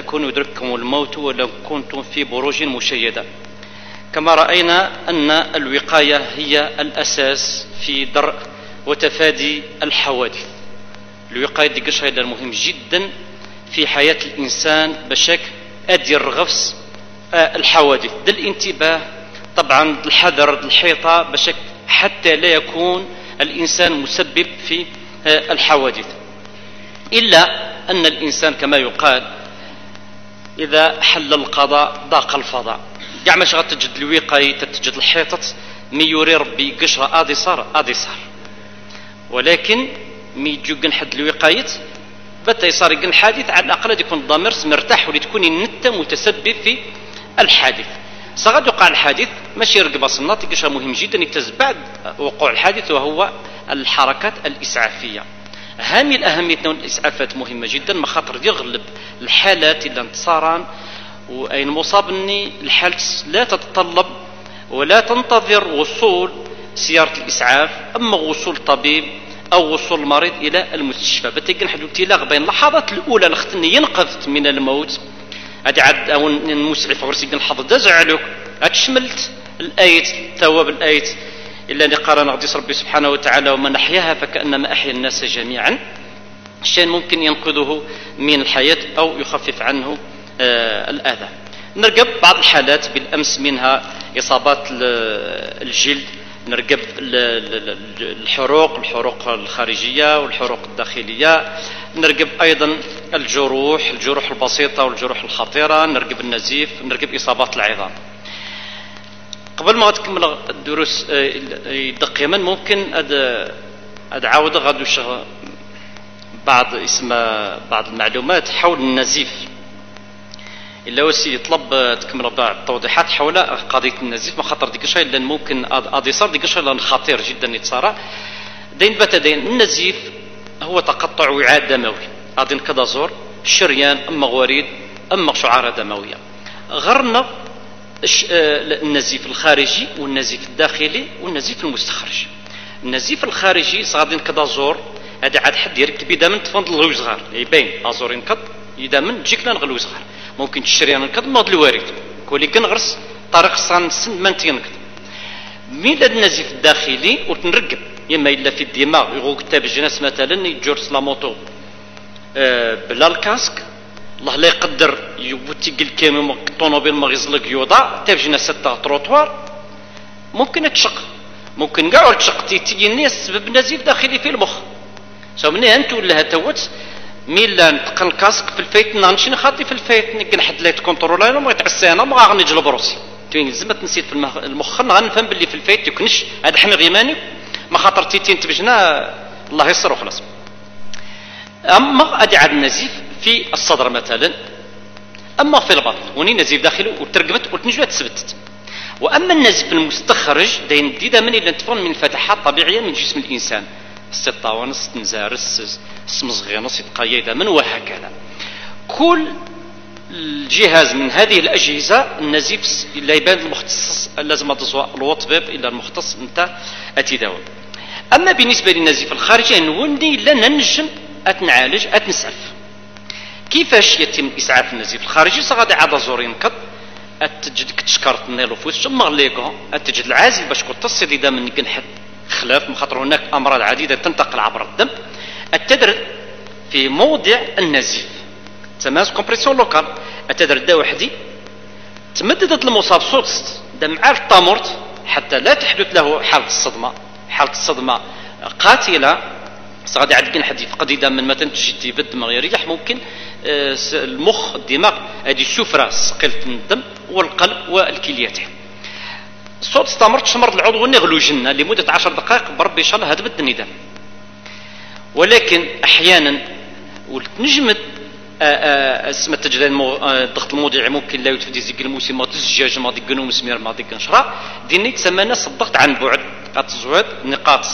تكونوا يدرككم الموت ولو كنتم في بروج مشيدة. كما رأينا أن الوقاية هي الأساس في درء وتفادي الحوادث. الوقاية دي قشرة مهم جدا في حياة الإنسان بشك أدي الرغفس آه، الحوادث. ده الانتباه طبعا الحذر الحيطة بشك حتى لا يكون الإنسان مسبب في آه، الحوادث. إلا أن الإنسان كما يقال إذا حل القضاء ضاق الفضاء. كاع ماش غتجد الوقاية تجد الحيطة مي يوري ربي قشرة آدي صار آدي صار. ولكن مي يجو حد الوقاية بتا يصار يقن حادث على الأقل يكون الضمير مرتاح ولتكون انت متسبب في الحادث. سغد يقع الحادث ماشي رقبة صناط قشرة مهم جدا يكتز بعد وقوع الحادث وهو الحركات الإسعافية. هامي الأهمية الإسعافات مهمة جدا مخاطر يغلب الحالات اللي انتصاران وأين مصاب الحالة لا تتطلب ولا تنتظر وصول سيارة الإسعاف أما وصول طبيب أو وصول المريض إلى المستشفى. بتلقى حد ابتلاغ بين اللحظات الأولى لختني ينقذ من الموت. هذه عاد أو المسعف ورسي الحظ دزعلك أتشملت الآية التواب الآية إلا أن قال نغديس ربي سبحانه وتعالى ومن أحياها فكأنما أحيا الناس جميعا. الشيء ممكن ينقذه من الحياة أو يخفف عنه آه الأذى. نرقب بعض الحالات بالأمس منها إصابات الجلد نرقب الحروق الحروق الخارجية والحروق الداخلية. نرقب أيضا الجروح الجروح البسيطة والجروح الخطيرة. نرقب النزيف نرقب إصابات العظام. قبل ما تكمل الدروس آه، يدق يمن ممكن أد أدعاود غادو بعض اسم بعض المعلومات حول النزيف. إلا وسي يطلب تكمل بعض التوضيحات حول قضية النزيف ما خاطر ديك الشيء لأن ممكن ادي صار ديك الشيء لأن خطير جدا يتصارع. دين بات دين النزيف هو تقطع وعاء دموي. غادي كذا زور شريان أما غوريد أما شعارة دموية. غرنا آه، النزيف الخارجي والنزيف الداخلي والنزيف المستخرج. النزيف الخارجي صغادين كذا زور هذا عاد حد يركب إذا من تفند الغوي صغار. يبين أزور ينقض إذا من تجيك لنا الغلو صغار. ممكن تشري ينقض ما الوارد. كولي كنغرس طريق صان سن من تينقض مين النزيف الداخلي وتنرقب يما إلا في الدماغ يغو كتاب الجناس مثلا يجورس لا موتو آه بلا الكاسك الله لا يقدر يبوتي قل كامل الطوموبيل ما غيزلق يوضع تاف ستة تروطوار ممكن تشق. ممكن كاع تشق. الناس سبب نزيف داخلي في المخ. سو مني انت ولا توت ميلا نتقن الكاسك في الفايت نانشي نخاطي في الفايت نقن حد لا تكونترول أنا ما يتعسى أنا ما غني جلب روسي توين زعما نسيت في المخ غنفهم باللي في الفايت يكونش هذا حنا غيماني. ما خاطر تيتين تبجنا الله يسر وخلاص أما ادي عاد النزيف في الصدر مثلا. أما في البطن وني نزيف داخله وترقمت وتنجوها تثبتت. وأما النزيف المستخرج دين ديدا من اللي نتفون من فتحات طبيعية من جسم الإنسان. السطاونس تنزارس السمزغينس يتقيد من وهكذا. كل الجهاز من هذه الأجهزة النزيف لا يبان المختص لازم تزوى الوطبيب إلا المختص نتاع أتداول. أما بالنسبة للنزيف الخارجي نولي لا ننجم أتنعالج أتنسعف كيفاش يتم إسعاف النزيف الخارجي؟ صغادي عاد زور ينقض أتجد كتشكرت النيلو فوس ثم غليكو أتجد العازل باش كنت تصل إذا من حد خلاف مخاطر هناك أمراض عديدة تنتقل عبر الدم. التدر في موضع النزيف. تماس كومبريسيون لوكال. التدر دا وحدي. تمددت المصاب صوت دم عارف الطامورت حتى لا تحدث له حالة الصدمة. حالة الصدمة قاتلة. غادي عاد كاين يفقد اذا من مثلا تجي تيبد ما يريح ممكن المخ الدماغ هذه السفرة ثقيلة الدم والقلب والكليات الصوت استمر تشمر العضو نغلو جنة لمدة عشر دقائق بربي إن شاء الله هذا الندم ولكن أحيانا ولتنجمت آه، آه، اسم التجربة الضغط الموضعي ممكن لا يتفدي زيك الموسم ما تزجاج ما ديك مسمير ما ديك نشرة ديني تسمى ناس الضغط عن بعد التزويد نقاط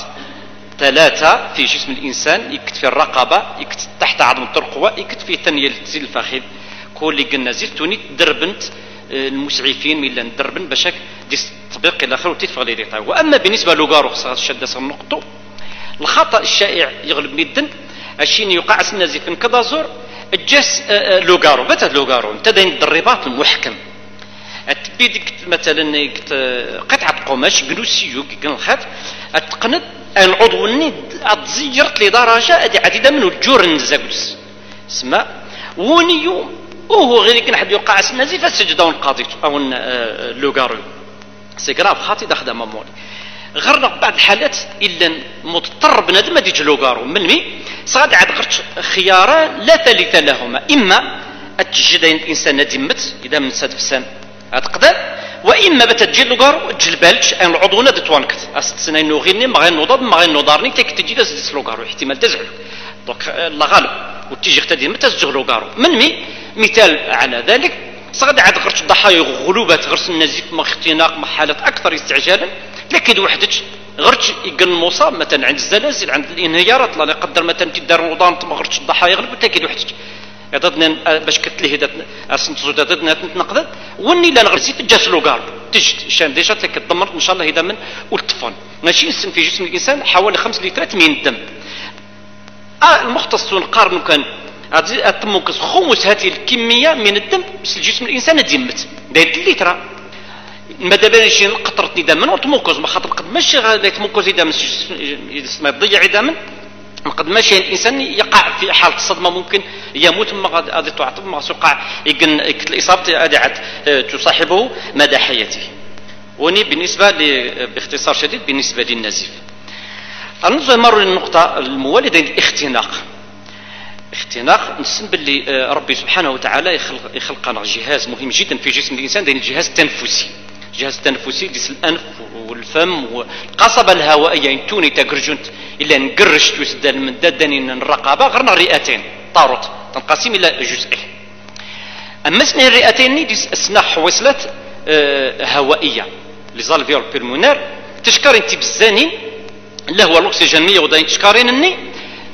ثلاثة في جسم الإنسان يكت في الرقبة يكت تحت عظم الترقوة يكت في ثانية الفخذ كل قلنا زيتوني دربنت آه، المسعفين من دربن باش دي تطبيق إلى اخره وتدفع لي وأما بالنسبة لوغارو خصها الشدة النقطه الخطأ الشائع يغلب ميدن. اشين يقع نزيف كذا زور جاس آه، آه، لوغارو. بات لوغارو؟ انت داين الرباط المحكم. تبي ديك مثلا قطعة قماش جلوسيو كي الخط تقند العضو الني تزيرت لدرجة أدي عديدة من الجور النزاكوس سما ونيو. وهو غير كان حد يوقع النزيف السجدة القاضي. أو آه، لوغارو. سي كراف خاطي داخل مامولي غير بعض الحالات إلا مضطر بنادم يجي لوغارو. من مي؟ صغاد عاد غرت خياران لا ثالث لهما. إما أتجد الانسان ندمت. إذا من ساد فسان. تقدر وإما بتجي لوغارو تجي بالش أن العضو ناد توانكت استسنا انه غير ما غير نوضب ما غير نوضارني تيك تجي داز لوغارو احتمال تزعل دونك الله غالب وتيجي اختدي متى تزغ لوغارو. من مي؟ مثال على ذلك صغد عاد غرت الضحايا غلوبات غرس النزيف ما اختناق ما حالات أكثر استعجالا. لكن وحدك غرتش يقن المصاب مثلا عند الزلازل عند الإنهيارات الله يقدر مثلا تدار الوضان ما غرتش الضحايا غلب لكن وحدك ضدنا باش كتلي هدا اسنتزو ضدنا تنقضت وني لا نغرسي جات لوغار تجد شان ديجا لك دمرت ان شاء الله هدا من والطفن ماشي يسن في جسم الانسان حوالي 5 لترات من الدم آه المختصون قارنوا كان تمكس خمس هذه الكميه من الدم بس الجسم الانسان ديمت داير لتر ما دابا شي قطره دم وتموكز ما خاطر قد ماشي غادي تموكز دم ما يضيع دم قد ماشي الإنسان يقع في حالة الصدمة ممكن يموت ما غادي تعطب ما يقن الإصابة غادي آه، تصاحبه مدى حياته. وني بالنسبة باختصار شديد بالنسبة للنزيف. نمر للنقطة الموالده الاختناق. اختناق نسم باللي آه، ربي سبحانه وتعالى يخلق, يخلق جهاز مهم جدا في جسم الإنسان الجهاز التنفسي. الجهاز التنفسي ديس الأنف والفم والقصبه الهوائيه ان توني تقرجنت إلا نقرش توسدان من دادانين الرقابه غرنا الرئتين طاروت تنقسم إلى جزئين. أما سنين الرئتين ديس اسنا حويصلات آه، هوائية. لي بيرمونير تشكر انت بزاني اللي هو الأكسجين 100 تشكارين اني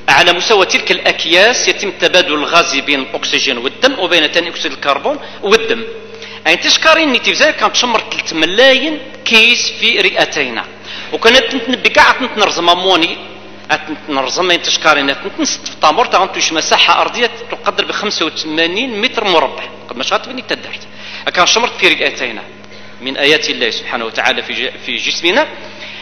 على مستوى تلك الأكياس يتم تبادل الغاز بين الأكسجين والدم وبين ثاني أكسيد الكربون والدم. أي تشكرين نتي كانت كنتشمر 3 ملايين كيس في رئتينا. وكانت نتنبي كاع تنرزم أموني نرزم تشكارين تنست في طامور تغنتوش مساحة أرضية تقدر ب 85 متر مربع. قد ما شغلت تدرت. كان شمرت في رئتينا. من آيات الله سبحانه وتعالى في في جسمنا.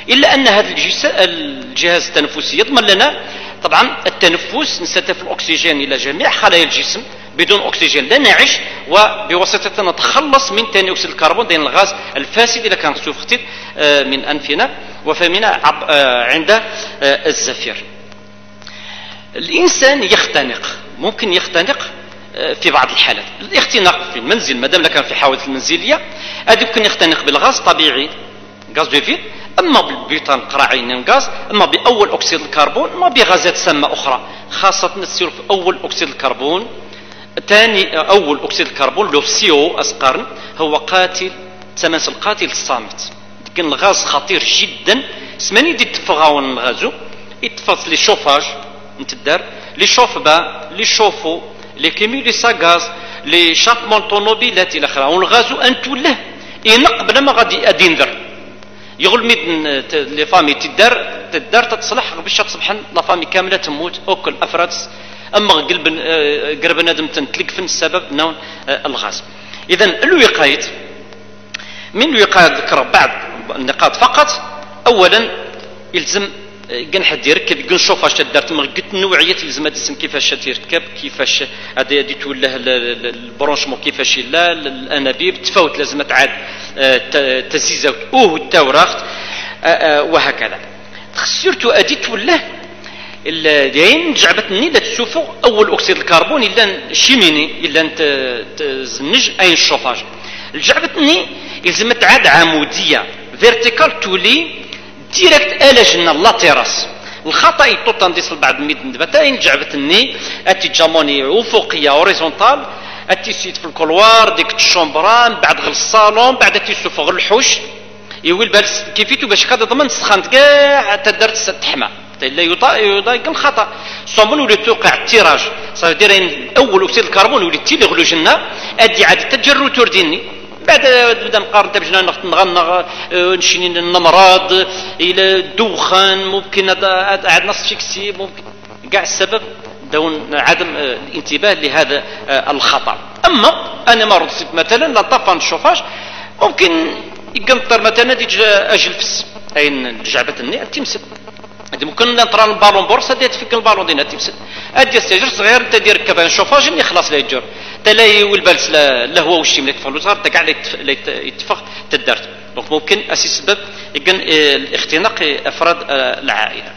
إلا أن هذا الجهاز التنفسي يضمن لنا. طبعا التنفس نستهدف الأكسجين إلى جميع خلايا الجسم. بدون أكسجين. لا نعيش وبواسطة نتخلص من ثاني أكسيد الكربون دين الغاز الفاسد إذا كان سوف آه، من أنفنا وفمنا آه، عند آه، الزفير. الإنسان يختنق ممكن يختنق في بعض الحالات. الاختناق في المنزل ما دام كان في حوادث المنزليه هذا يمكن يختنق بالغاز طبيعي غاز دو فيل أما بالبيتان قراعين غاز أما بأول أكسيد الكربون أما بغازات سامة أخرى. خاصة نسير في أول أكسيد الكربون ثاني أول أكسيد الكربون لو سي أو اسقرن هو قاتل تماس القاتل الصامت. كان الغاز خطير جدا. سماني دي تفغاون الغازو يتفض لي شوفاج نتدار لي شوف با لي شوفو لي كيمي لي ساغاز لي شاطمون طونوبيلات إلى اخره والغازو أنتو له ينق بلا ما غادي ادينذر يغل ميد لي فامي تدار تدار تتصلح باش تصبح لا فامي كاملة تموت اوكل أفراد أما قلب قرب نادم تنتلق في السبب نون آه، الغاز اذا الوقاية من الوقايه ذكر بعض النقاط فقط اولا يلزم كان حد يركب كان شوف اش دار تما قلت النوعية لازم تسم كيفاش تركب كيفاش هذا هذه تولى البرونشمون كيفاش لا الأنابيب تفوت لازم تعاد آه، تزيزة أوه التوراخت آه، وهكذا. سيرتو أدي تولى داين جعبتني لا تشوفوا أول أكسيد الكربون إلا شيميني إلا تزنج أي الشوفاج. الجعبتني يلزم تعاد عمودية فيرتيكال تولي ديريكت الا جنا لا تيراس. الخطأ يطوط ديس البعض ميد ندبتا جعبتني أتي جاموني افقيه اوريزونتال أتي سيت في الكولوار ديك الشومبران بعد غل الصالون بعد أتي سوف غل الحوش. يويل بالس كيفيتو باش كاد ضمن سخانت كاع حتى درت تحمى لا يضا يضا كان خطأ. صومون ولي توقع التيراج. صافي أول أكسيد الكربون ولي تيلي غلو جنا أدي عاد تجرو تورديني بعد بدا نقارن تبجنا نغنغ نشيني النمراض إلى الدخان ممكن عاد نص فيكسي ممكن. كاع السبب دون عدم الانتباه لهذا الخطر أما أنا ما رضيت مثلا لا طافان الشوفاج ممكن يقنطر مثلا أجل فس أين جعبه الني تمسد هذه ممكن نطرا البالون بورس هذه تفك البالون دينا تمسد هذه استجر صغير أنت دير كذا شوفاج اللي خلاص لا يجر. تلاي والبالس لا هو وشي ملك فلوس صغار كاع يتفق تدارت دونك ممكن أسي سبب يكن الاختناق أفراد العائلة.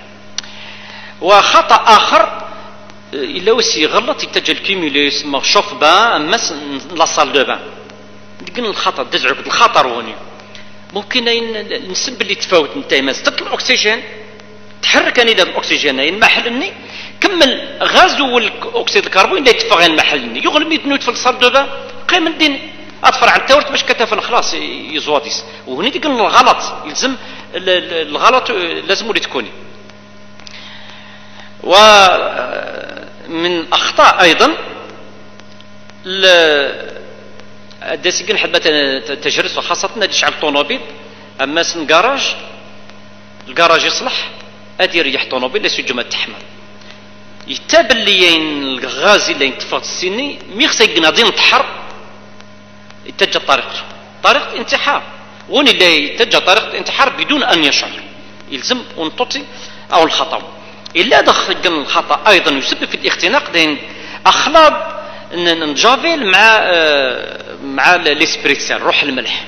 وخطأ آخر إلا وسي غلط يتجه الكيميلي يسمى شوف بان مس لا سال دو بان يكن الخطر دزعك الخطر وني ممكن نسب اللي تفاوت انت ما الأكسجين. تحرك اني الأكسجين اين محلني كمل غاز والاكسيد الكربون اللي يتفق محلني يغلب يدنوت في الصال دو بان قيم الدين. اطفر عن التورت باش كتفن خلاص يزواديس. وهني تقول الغلط يلزم الغلط لازم ولي تكوني. ومن أخطاء أيضا داسي حبة تجرس وخاصة نادي على الطوموبيل أما سن كراج الكراج يصلح. أدي يريح طوموبيل ليس جمع تحمل. يتابع لي الغاز اللي ينتفض السني ميخسا يقنادين نتحر يتجه طريقته طريقة انتحار. وين اللي يتجه طريقة الانتحار بدون أن يشعر. يلزم ونططي أو الخطأ. إلا دخل الخطأ أيضا يسبب في الاختناق دين أخلاط نجافيل مع آه، مع ليسبريكسال روح الملح.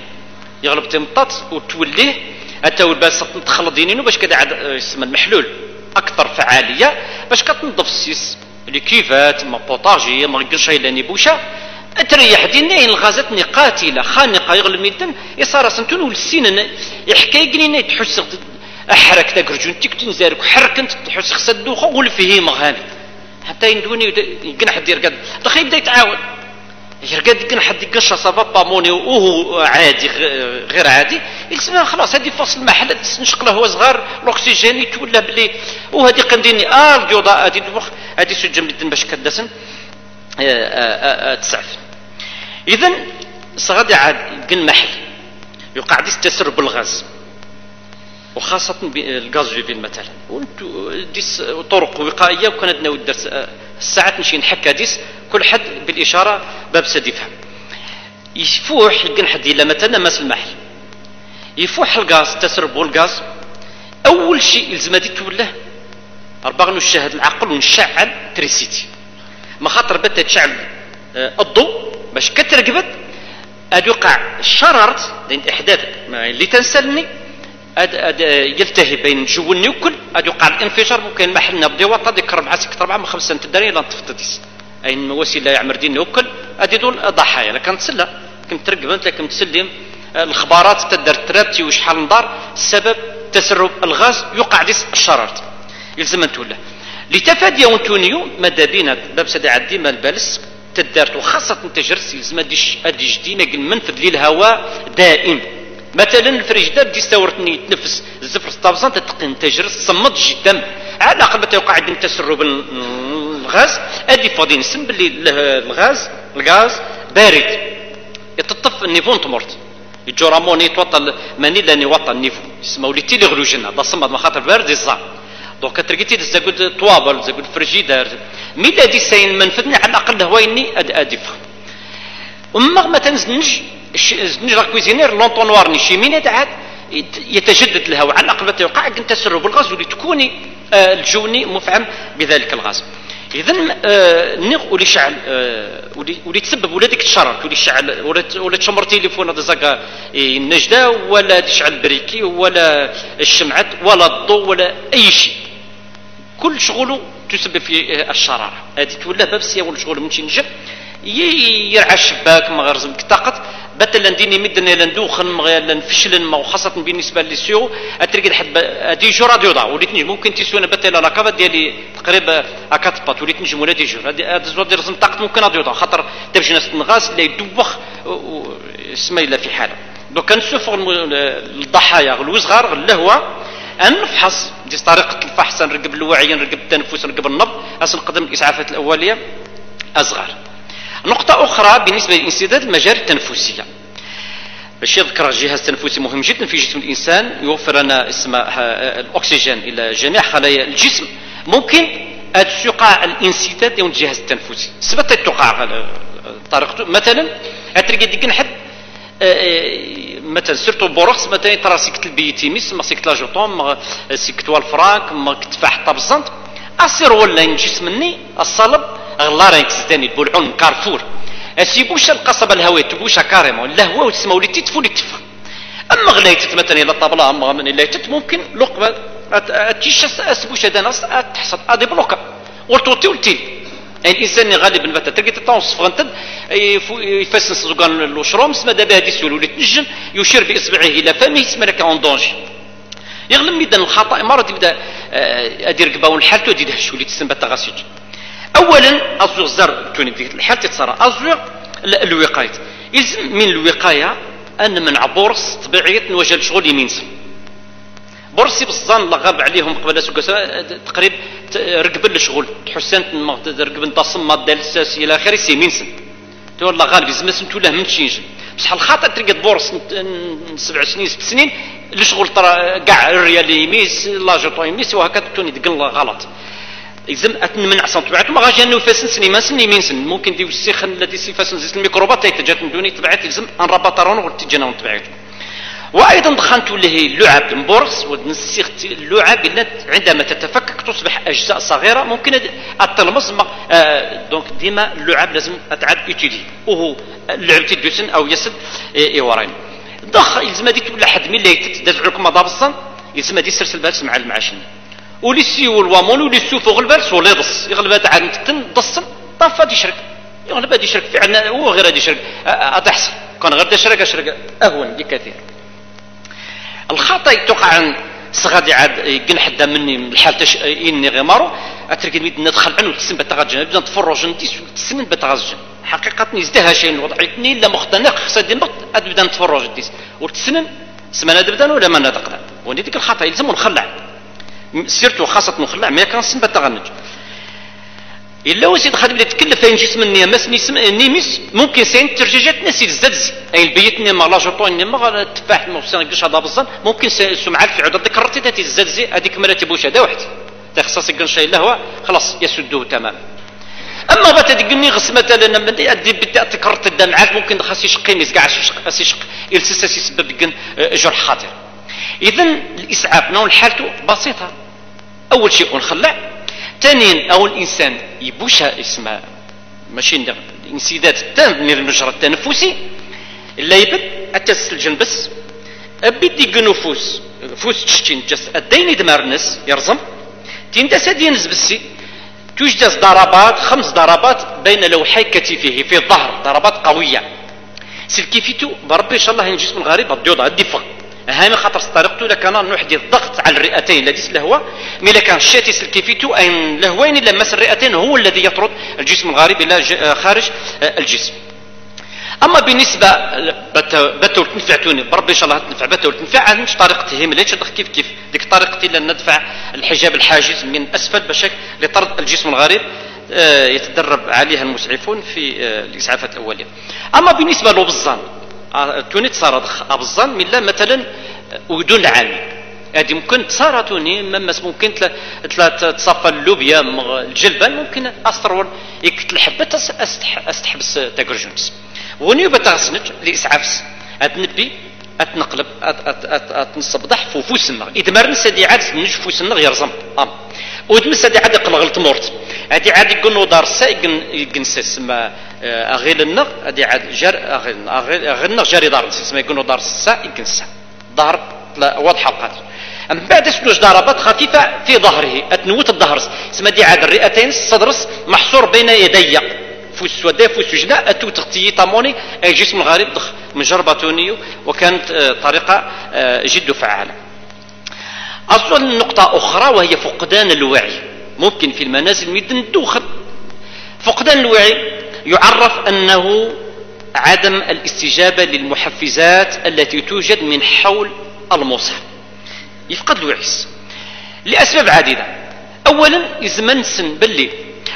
يغلب تمطط وتوليه حتى والباس تخلط دينينو باش كذا عاد آه، يسمى المحلول. أكثر فعالية باش كتنظف السيس. لي كيفات ما بوطاجي ما غير بوشا تريح دينين الغازات قاتله خانقة يغلب ميدن يصار سنتون والسين يحكي قلينا تحس أحرك رجون تيك تنزارك حرك انت تحس خص الدوخه والفهي مغامي حتى يندوني يقن حد يرقد دخل يبدا يتعاون يرقد يقن حد يقش صافا باموني وهو عادي غير عادي خلاص هذه فصل المحل نشق له هو صغار الأكسجين يتولى بلي. وهذه قنديني آه الجوضه هذه هذه سجن باش كدسن. آه، آه، آه، تسعف. اذا صغادي عاد كن محل يوقع ديس تسرب الغاز وخاصة الغاز جيفين مثلا. ديس طرق وقائية وكان عندنا الساعات نمشي نحكى ديس كل حد بالإشارة باب سد يفهم يفوح يلقى حد إلا مثلا ماس المحل. يفوح الغاز تسرب الغاز أول شيء يلزم هذه تولى أربعة نشاهد العقل ونشعل تريسيتي. ما خاطر بدا تشعل الضوء باش كترقبت. اد يوقع شررت لأن إحداث اللي تنسلني. اد يلتهي بين جوني وكل. اد يوقع الانفجار ممكن المحل نبدي وطا ديك ربعة سكت ربعة من خمسة الدارين لا تفتتيس. اي وسيلة يعمر ديني وكل. ادي دول ضحايا لكن تسلى كم ترقبت لكن تسلم الخبارات تدر ترابتي وشحال نضار. السبب تسرب الغاز يوقع ديس الشررت يلزم أن تولى. لتفادي ونتونيو ماذا بينا باب سدي عدي ما البالس تدارت وخاصة تجرس يلزم ادي جدينا منفذ للهواء دائم. مثلا الفريجدار دي استورتني يتنفس الزفر ستابزان تتقن تجرس صمد جدا. على الأقل ما توقع عندنا تسرب الغاز. أدي فاضي نسم باللي الغاز الغاز بارد. يتطف النيفون تمرت يجوراموني توطى ماني لاني وطى النيفو وليتي لي غلوجنا دا صمد ما خاطر بارد الزعر دونك ترقيتي زاكود طوابل زاكود فريجيدار. ميدا دي سين منفذني على الأقل هوايني اد ادف وما ما تنزنج لا كويزينير لونطونوار نشي مين عاد يتجدد الهواء على الأقل يوقع أنت تسرب الغاز ولي تكوني آه الجوني مفعم بذلك الغاز اذا آه نغ ولي شعل آه ولي, تسبب ولا ديك تشرك. ولي شعل ولا تشمر تليفون هذا زكا النجدة ولا تشعل بريكي ولا الشمعات ولا الضوء ولا أي شيء. كل شغله تسبب في الشرارة. هذه تولى باب سيا شغل من نجح يرعى الشباك ما غير زمك طاقت. باتلا نديني مدنا لندوخن ما نفشلن ما وخاصة بالنسبة للسيو. اتريد حد هادي جو راديو ضا وليت نجم ممكن تيسونا باتلا لا كافا ديالي تقريبا أكات بات وليت نجم ولا دي جور هذا زواد دير زم طاقت ممكن راديو ضا خاطر تمشي ناس تنغاس لا يدوخ اسمه إلا في حالة. دوك كنشوفوا الضحايا الوزغار اللهوة. نفحص دي طريقة الفحص نرقب الوعي نرقب التنفس نرقب النبض. نقدم الإسعافات الأولية أصغر. نقطة أخرى بالنسبة للانسداد المجاري التنفسية باش يذكر الجهاز التنفسي مهم جدا في جسم الإنسان يوفر لنا اسم الأكسجين إلى جميع خلايا الجسم. ممكن هاد تقع الانسداد ديال الجهاز التنفسي. سبت تقع طريقته. مثلا أتريك ديك نحب مثلا سيرتو بوركس مثلا ترى سيكت البيتيميس ما سيكت لاجوطوم سيكت والفراك ما كتفاح طبزنت اصير ولا جسمني الصلب غلا راه يكزداني البلعون كارفور اسيبوش القصبة الهوية تبوشا كاريمون الهوى وتسمى ولي تيتفو لي تفا أما غلايتت مثلا إلى الطابلة أما من غلايتت ممكن لقبة تيش أسبوش هذا ناس تحصل ادي بلوكا ورتوتي ولتي يعني الانسان غالبا مثلا تلقى فغنتد يفسن زوكان الوشروم سما دابا هادي سولو ولي تنجم يشير بإصبعه إلى فمه يسمى لك اون دونجي يغلم ميدان الخطأ مرة يبدا أدير قباون حالته دي دهش ولي تسمى تغاسيج اولا ازوغ زر ديك الحال تتصرى ازوغ الوقاية. يلزم من الوقاية أن من بورص طبيعية نواجه الشغل يمينسم بورسي بالظن لغاب عليهم قبل تقريبا ركب الشغل. تحسنت ركب تصم ماده الساسي إلى آخره سيمينسن تو والله غالب زعما سنتو له من تشينج بصح الخاطر تلقى بورس سبع سنين ست سنين الشغل ترى كاع الريال يميس لاجوطو يميس وهكذا توني تقل غلط. يلزم اتنمنع طبيعته ما غاجي أنه فاسن سني ما سني مين سن؟ ممكن ديو السيخن الذي سيفاسن زيت الميكروبات تيتجات من دوني تبعت يلزم أن رابطارون وتجينا طبيعته. وأيضا دخلت له اللعب المبورس ونسيخ اللعب عندما تتفكك تصبح أجزاء صغيرة. ممكن التلمس آه دونك ديما اللعب لازم اتعاد يوتيلي وهو لعبة الدوسن أو يسد ايورين ضخ يلزم هذه تولى حد من اللي تدافع لكم مضابصا يلزم هذه بارس مع المعاشين ولي سيو الوامون ولي سيو فوق البرس ولا يضص يغلب هذا عاد تن ضصن طاف غادي يشرك. يغلب هذا يشرك. فعلا هو غير هذا يشرك. تحصل كان غير تشرك يشرك أهون بكثير. الخطأ تقع عن صغادي عاد يقن حدا مني من الحال تش إني غمارو اترك ميد ندخل عنه تسن بتغجن نبدا نتفرج نديس تسن بتغجن حقيقة نزدها شيء وضعيتني لا مختنق خصدي نبط ابدا نتفرج نديس وتسنن سمانا دبدا ولا ما ندقدا وني ديك الخطأ يلزم نخلع. سيرتو خاصة نخلع ما كان سن بتغنج إلا وسيد خادم اللي تكلف فين جسم النيمس نيمس ممكن سين ترجيجات نسي الزدز اي البيت نيما لا جوطون نيما التفاح الموسان يقدرش هذا بزن ممكن سمعات في عدد ذكرتي تاتي الزدزي هذيك مرة تبوش هذا واحد. تخصص يقول شيء لهو خلاص يسده تماما. أما بات تقني غس مثلا بدي أدي بدي تكررت الدمعات ممكن خاص يشقي يسقع يشق يلسس يسبب جرح خاطر. اذا الإسعاف نوع حالته بسيطة. أول شيء نخلع ثانيا أو الانسان يبوش اسمه ماشي الانسداد التام من المجرى التنفسي لا يبد اتس الجنبس بدي نفوس فوس تشتين جس الدين دمارنس يرزم. تين داس ينز بسي توجد ضربات خمس ضربات بين لوحي كتفه في الظهر ضربات قوية. سلكيفيتو بربي إن شاء الله الجسم الغريب الديوض الدفاع هامي خاطر طريقته لكان نحدي الضغط على الرئتين الذي الهواء مي كان الشاتي كيفيتو ان الهوين إلا مس الرئتين هو الذي يطرد الجسم الغريب إلى آه، خارج آه، الجسم. أما بالنسبة بتول تنفعتوني بربي إن شاء الله تنفع بتول تنفع مش طريقتي ما ليش كيف كيف. ديك طريقتي لأن ندفع الحجاب الحاجز من أسفل باش لطرد الجسم الغريب آه، يتدرب عليها المسعفون في الاسعافات الاوليه أما بالنسبة للبزان توني تصارد أبزان من لا مثلا ودون العالم هذه ممكن تصارتوني مما ممكن تصفى اللوبيا الجلبان ممكن أسترول يكت الحبة أستحبس تاكرجونس. ونيو بتغسنج لإسعافس. أتنبي أتنقلب أتنصبدح فوفوس النغ. إذا ما رنسى دي عاد النغ يرزم. ودمس هذه عاد يقلغ التمورت هذه عاد يقول نودار سا يقن سما آه، أغيل النغ هذه عاد جار اغيل النغ جاري دار سما يقول دار سا يقن سا. ضرب واضحة بقات من بعد سنوش ضربات خفيفة في ظهره أتنوت الظهر سما دي عاد الرئتين الصدرس محصور بين يدي. فوس ودا فوس جنا أتو تغطي طاموني أي جسم الغريب ضخ مجربة تونيو وكانت آه، طريقة آه، جد فعالة. أصلا نقطة أخرى وهي فقدان الوعي. ممكن في المنازل ميدن الدوخن فقدان الوعي يعرف أنه عدم الاستجابة للمحفزات التي توجد من حول المصحف. يفقد الوعي. لأسباب عديدة. أولا يزمن سن باللي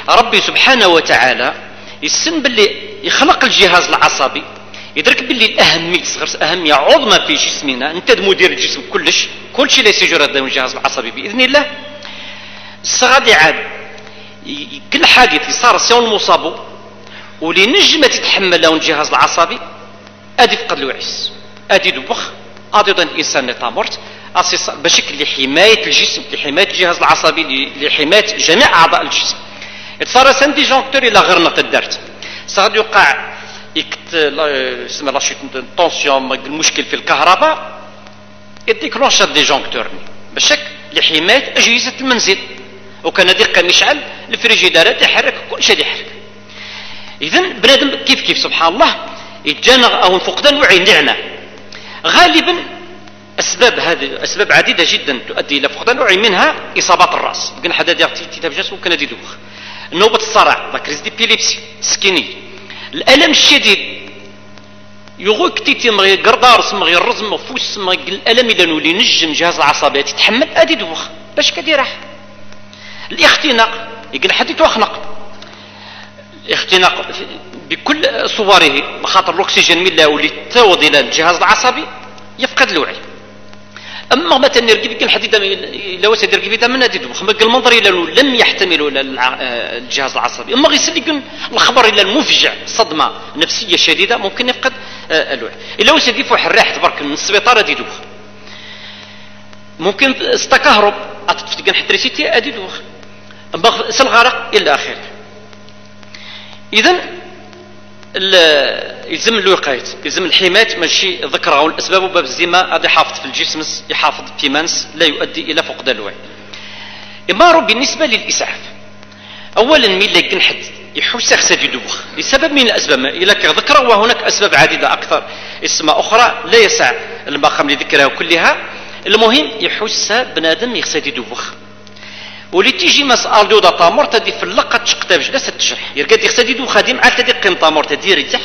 ربي سبحانه وتعالى يسن باللي يخلق الجهاز العصبي يدرك باللي الاهميه صغر أهمية عظمى في جسمنا. أنت مدير الجسم كلش. كل شيء يسجل هذا الجهاز العصبي بإذن الله. الصغادي عاد كل حادث يصار سيون المصاب ولي نجم تتحمل له الجهاز العصبي أدي فقد الوعيس أدي دوبخ أدي الانسان نتامرت. بشكل لحماية الجسم لحماية الجهاز العصبي لحماية جميع أعضاء الجسم. صار سان ديجونكتور إلى غير نقد الدرت صار يوقع يكت اسمها لا طونسيون المشكل في الكهرباء. يديكلونش ديجونكتور بشكل لحمايه أجهزة المنزل. وكان ديك مشعل الفريجيدارات يحرك كل شيء يحرك. اذا بنادم كيف كيف؟ سبحان الله يتجانا أو فقدان وعي نعمة. غالبا أسباب هذه أسباب عديدة جدا تؤدي إلى فقدان الوعي منها إصابات الرأس. قلنا حدا ديال تيتاب جاس هذه دوخ نوبة الصرع لا كريز بيليبسي سكيني. الألم الشديد يغوك تيتي مغي قردار سمغي الرزم فوس مغي الألم إذا نولي نجم جهاز العصبيه تتحمل أدي دوخ. باش كدير الاختناق يقول حد يتوخنق الاختناق بكل صوره بخاطر الأكسجين من ولي تاوض إلى الجهاز العصبي يفقد الوعي. أما مثلا يركب كل حديد لو سيدير كيف من هذه خمك المنظر إلى لم يحتمل الجهاز العصبي أما غيسلي الخبر إلى المفجع صدمة نفسية شديدة ممكن يفقد الوعي إلا وسيد يفوح الريح تبارك من السبيطار هذه دوخ. ممكن استكهرب اتفت حتى سيتي هذه دوخ. أما الغرق إلى آخره. اذا يلزم الوقاية يلزم الحماية ماشي ذكرها الأسباب باب الزيما هذا يحافظ في الجسم يحافظ في منس لا يؤدي إلى فقدان الوعي. إمارة بالنسبة للإسعاف. أولا من لكن حد يحوس خسد يدوخ لسبب من الأسباب إلى ذكر وهناك أسباب عديدة أكثر. اسماء أخرى لا يسع المقام لذكرها كلها. المهم يحوس بنادم يخسد يدوخ ولي تيجي مسألة دودا طامور تدي في اللقة تشقتا بجلاس تجرح يرقد يخسد يدو خادم عاد تدي قيم طامور تدي ريتح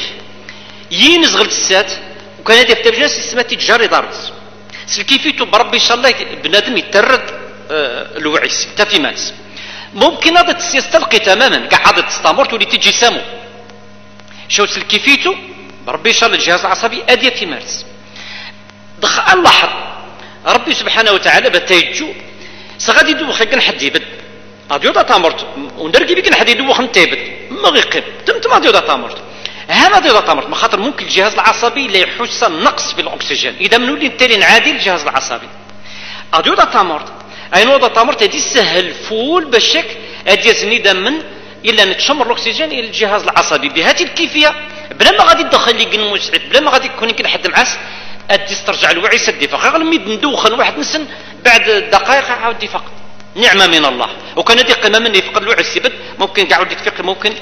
ينز غلت السات وكان هذا في بجلاس اسمها تجاري دارت سلكيفيتو بربي إن شاء الله بنادم يترد آه الوعي. تا في ماس. ممكن هذا يستلقي تماما كاع هذا تستمر تولي تجي سامو. شو سلكيفيتو بربي إن شاء الله الجهاز العصبي ادي في مارس دخل الله ربي سبحانه وتعالى بتيجو. سغادي دوخ كان حد يبد. غادي يوضع تامرت وندركي بك حد يدوخ انت يبد. ما غيقب. تم غادي يوضع تامرت هذا غادي يوضع تامرت خاطر ممكن الجهاز العصبي لا يحس نقص في الأكسجين. إذا منولي التالي نعادي الجهاز العصبي؟ غادي يوضع تامرت أي نوضع تامرت هذه سهل فول بشك هذه يزني دما إلا نتشمر الأكسجين إلى الجهاز العصبي. بهذه الكيفية بلا ما غادي تدخل لي مسعد بلا ما غادي يكون يمكن حد معاس ادي استرجع الوعي سدي فغير لما ندوخن واحد نسن بعد دقائق عاود يفقد نعمة من الله. وكان هذه قيمة من يفقد الوعي السبت ممكن قاعد يفقد ممكن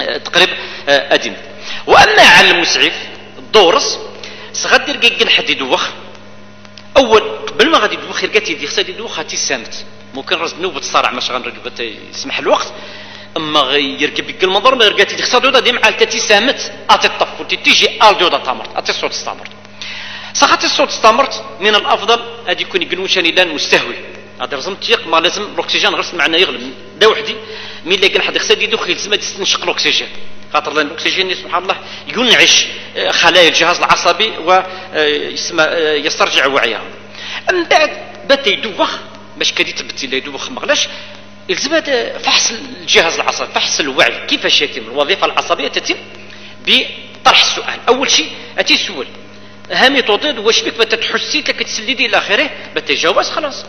آه، تقريب آه، أدين. وأما على المسعف الدورس سغدير كيكن حد يدوخ. أول قبل ما غادي يدوخ يرقات يدي خصها يدوخ هاتي سامت ممكن رز نوبة الصرع ماش غنركب يسمح الوقت. أما يركب بك المنظر ما يرقات يدي خصها دودا ديما تاتي سامت أتي الطف تيجي آل دودا تامرت. أتي الصوت استمرت صحت الصوت استمرت من الأفضل هذه يكون يقلوشان لأن مستهوي. هذا لازم تيق ما لازم الأكسجين غير معنا يغلب. دا وحدي مين اللي كان حد خصها يدوخ يلزم يستنشق الأكسجين. خاطر لأن الاكسجين سبحان الله ينعش آه، خلايا الجهاز العصبي ويسمى آه، آه، وعيها. من بعد بدا يدوخ باش كادي تبت إلا يدوخ مغلاش يلزم فحص الجهاز العصبي فحص الوعي. كيفاش يتم؟ الوظيفة العصبية تتم بطرح السؤال. أول شيء أتي سؤال هامي توطيد واش بك؟ بتتحسي لك تسليدي إلى آخره بتجاوب خلاص.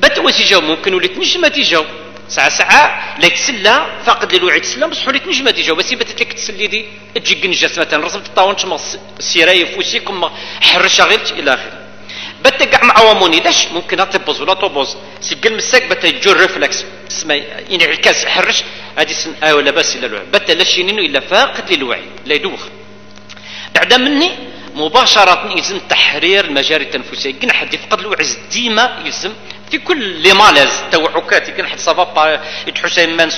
بت وتجاوب ممكن وليت نجم تجاوب. ساعة ساعة لا تسلى فاقد الوعي تسلى بصح وليت نجم تجاوب بس بتت لك تسليدي تجي كنجاس مثلا. رسمت الطاون تما سيراي فوسيكم حرش غير إلى آخره. بتا كاع مع واموني لاش ممكن تبوز ولا تبوز سجل مساك بتا يجو ريفلكس اسمه ينعكس حرش. هذه سن آه ولا باس الا الوعي. بتا لا شينينو إلا فاقد للوعي لا يدوخ. بعد مني مباشرة يلزم تحرير المجاري التنفسية. كنا حد يفقد الوعز ديما يلزم في كل لي مالاز توعكات كنا حد صافا يتحسن من